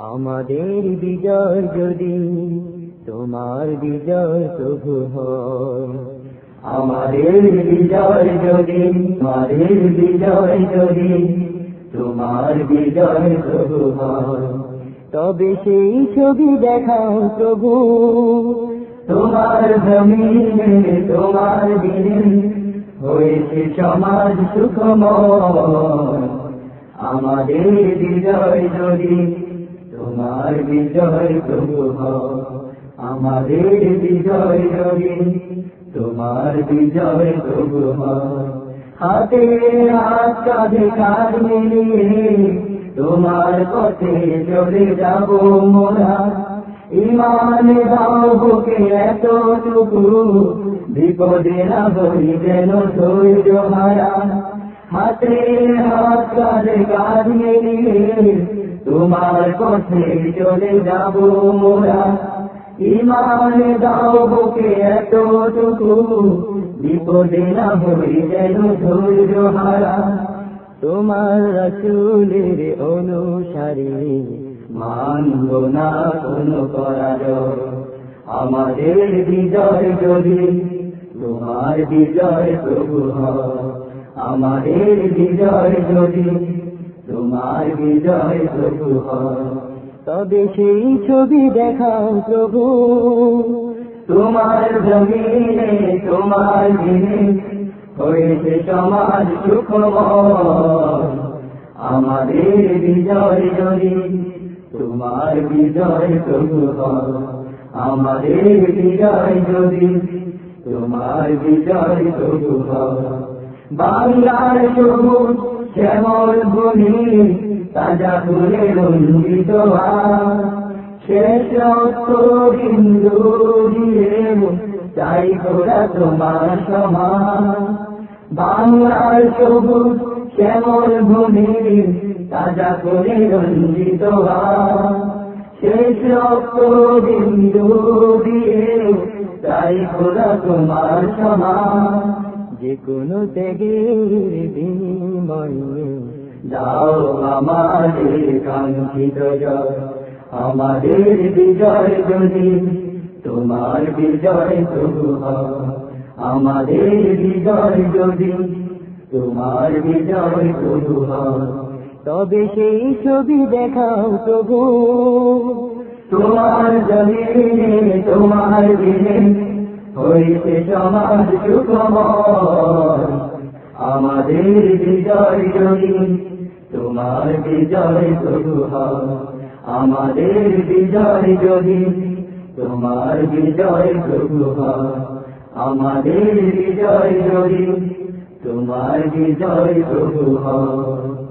আমাদের বিজয় যদি তোমার বিজয় প্রভু আমাদের বিজয় যদি, তোমাদের বিজয় যদি তোমার বিজয় প্রভু তবে সেই ছবি দেখাও প্রভু। তোমার জমিনে, তোমার দিনে হয়েছে সমাজ সুখময়। আমাদের বিজয় যদি তোমার বিজয় হয় আমাদের বিজয় যদি তোমার বিজয় প্রভু হাতে হাত কাঁধে কাঁধ মিলিয়ে তোমার পথে চলে যাব মোরা। ইমানে দাও বুকে এতটুকু, বিপদে না হই যেন ধৈর্য হারা। হাতে হাত কাঁধে কাঁধ মিলিয়ে তোমার পথে চলে যাব মোরা ইমানে দাও বুকে এতটুকু বিপদে না হই যেন ধৈর্য হারা। তোমার রসুলের অনুসারী মানব না কোনো পরাজয় আমাদের বিজয় যদি, তোমার বিজয় প্রভু আমাদের বিজয় যদি তোমার বিজয় প্রভু তবে সেই ছবি দেখাও প্রভু। তোমার জমিনে তোমার দিনে হয়েছে সমাজ সুখময়। আমাদের বিজয় যদি তোমার বিজয় প্রভু আমাদের বিজয় যদি তোমার বিজয় প্রভু বাংলার সবুজ শ্যামল ভূমি তাজা ফুলে রঞ্জিত শেষ বিন্দু চাই ঘোরা তোমার সমান বাংলার সবুজ শ্যামল ভূমি তাজা করে রঞ্জিত শেষ বিন্দু দিয়ে চাই ঘোরা তোমার সমান যে কোনো ত্যাগের বিনিময়ে দাও আমাদের কাঙ্ক্ষিত আমাদের বিজয় যদি, তোমার বিজয় হয়। আমাদের বিজয় যদি, তোমার বিজয় হয়। তবে সেই ছবি দেখাও প্রভু। তোমার জমিনে তোমার দিনে হইতে সমাজ আমাদের বিজয় যদি তোমার বিজয় হয় আমাদের বিজয় যদি তোমার বিজয় হয় আমাদের বিজয় যদি তোমার বিজয় প্রভু হয়